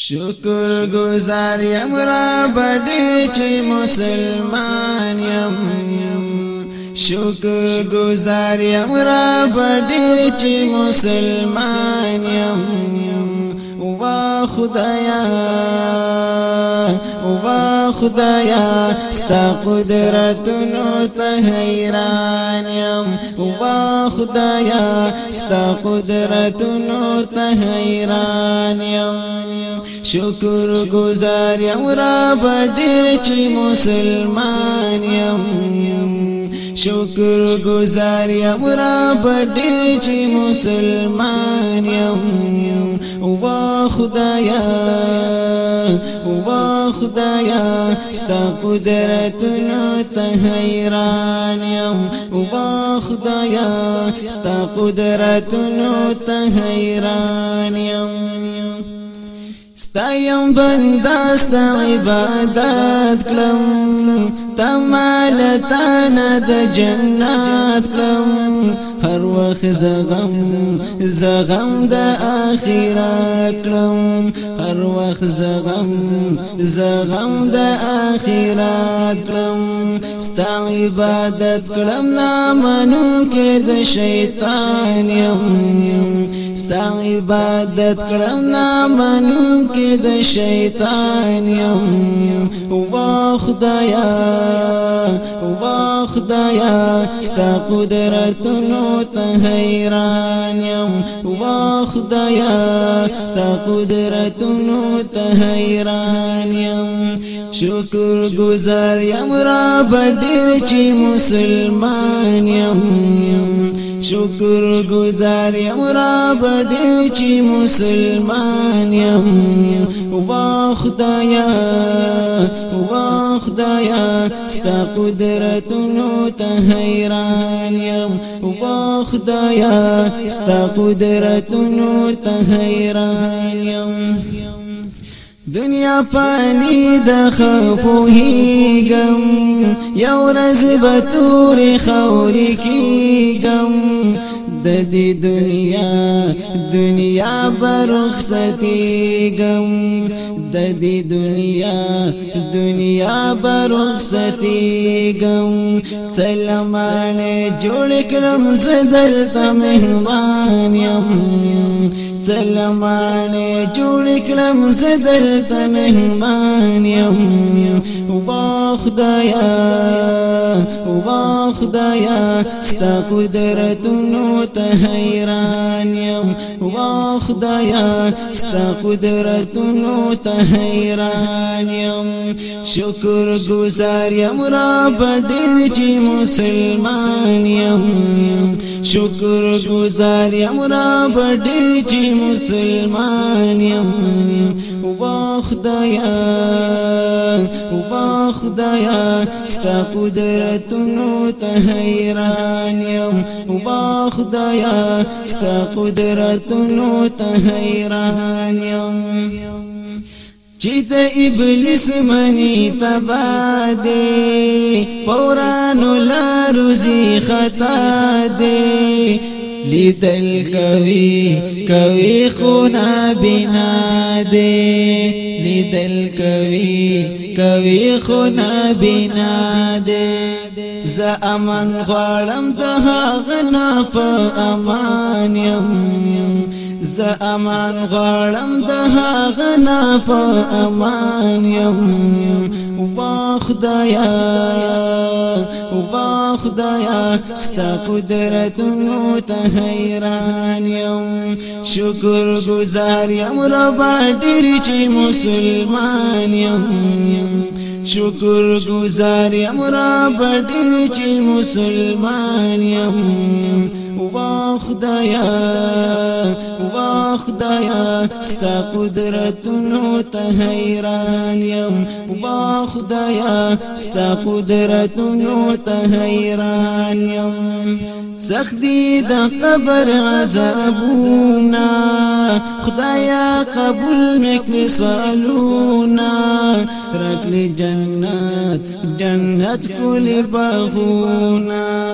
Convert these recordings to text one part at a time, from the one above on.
شکر گزار یم را بڑی چی مسلمان یم. شکر گزار یم را بڑی چی مسلمان یم. وا خدایا وا خدایا ستا قدرتونو ته حیران یم. وا خدایا ستا قدرتونو ته حیران یم. شکر گزار یم را بډیر چې مسلمان یم شکر گزار یم را بډیر چې مسلمان یم وا خدایا وا خدایا ستا قدرتونو ته حیران یم وا خدایا ستا قدرتونو ته حیران یم ستایم بندا ستا عبادت کلم. تمال تانا د جنات کلم. هر وخت زغم زغم د اخرات کلم. هر وخت زغم زغم د اخرات کلم. ستا عبادت کلم نامنو کې د شیطان یم. ستا عبادت کړم نامنو کې د شیطان یم. وا خدایا وا خدایا ستا قدرتونو ته حیران یم. وا خدایا ستا قدرتونو ته حیران یم. شکر گزار یم را بډیر چې مسلمان یم. شکر گزار یم را بډیر چې مسلمان یم. وا خدایا وا خدایا ستا قدرتونو ته حیران یم. وا خدایا ستا قدرتونو ته حیران یم. دنیا فانی د خفوهی گم یو رز بطور خوری کی گم د دې دنیا دنیا برخصتی گم د دې دنیا دنیا برخصتی گم سلمان جوړ کړم زدل سمهوان یم. سلامانه جوړ کړم زدل سمهمان یم. وا خدایا وا خدایا ستا قدرتونو ته حیران یم. وا خدایا ستا قدرتونو ته حیران یم. شکر گزار یم را بډیر چې مسلمان شکر گزار یم را بډیر چې مسلمان یم وا خدایا وا خدایا ستا قدرتونو ته حیران یم وا خدایا ستا قدرتونو ته حیران یم د ابلیس منی تبا دے فورانو لا روزي خطا دے لیدل کوي کوي خونا بنا دے لیدل کوي کوي خونا بنا دے ز امن غړم د نه په أمان ز امان غړم د هغه نه په امان يم وا خدایا وا خدایا ستا قدرتونو ته حیران یم. شکر گزار یم رب ډیر چې مسلمان یم. شکر گزار یم رب ډیر چې مسلمان یم وا خدایا وا خدایا ستا قدرتونو ته حیران یم وا خدایا ستا قدرتونو ته حیران یم سختی د قبر عذابونا. خدایا قبول مکلی سوالونا رکلی جنت جنت کلی باغونا.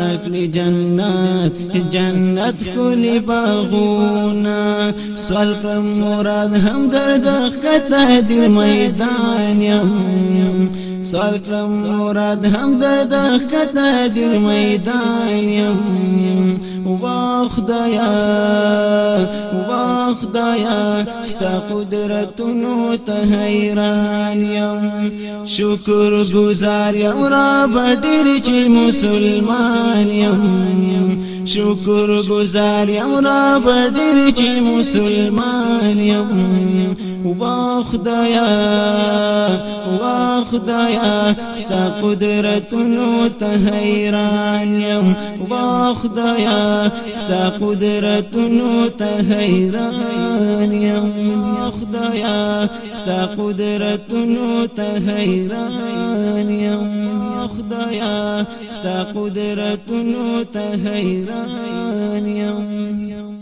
راکړي جنت جنت کولی باغونا سوال کړم مراد هم درد خطه دل میدان یم. سوال کړم مراد هم درد خطه دل میدان یم. وا خدایا وا خدایا ستا قدرتونو ته حیران يم شکر گزار یم رب ډیر چې مسلمان يم شکر گزار یم رب ډیر چې مسلمان يم وا خدایا وا خدایا ستا قدرتونو ته حیران یم. وا خدایا ستا قدرتونو ته حیران یم. خدایا ستا قدرتونو ته حیران یم. خدایا ستا قدرتونو ته حیران یم.